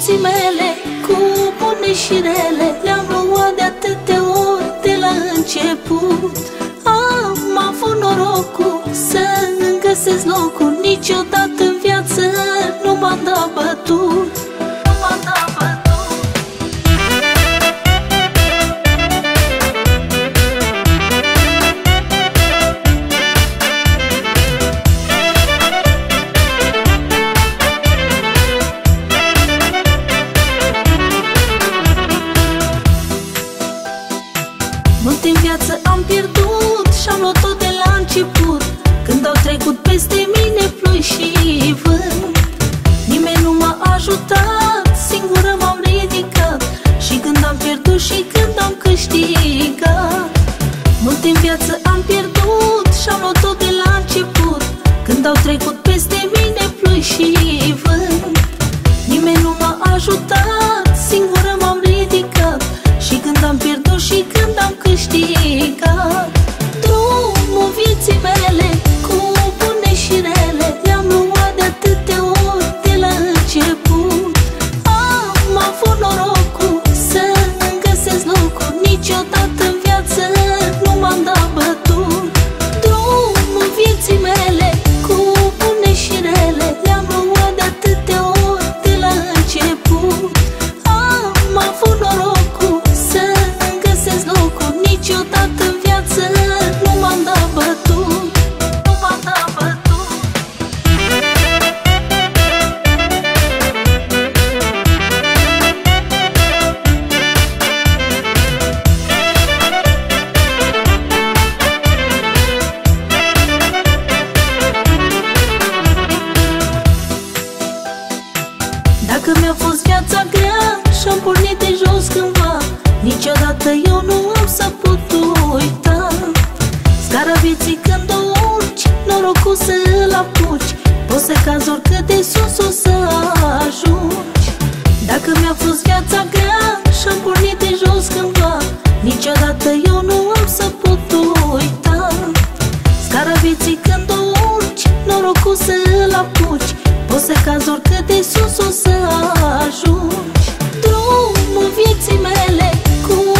vieții mele Cu bune și rele Le-am luat de atâtea ori de la început Mult în viață am pierdut Și-am luat tot de la început. Când au trecut peste mine ploi și vânt Nimeni nu m-a ajutat Singură m-am ridicat. Și când am pierdut și când am câștigat câștigat Drumul vieții mele Dacă mi-a fost viața grea Și-am pornit de jos cândva. Niciodată eu nu am să pot de sus o să ajung Drumul vieții mele cu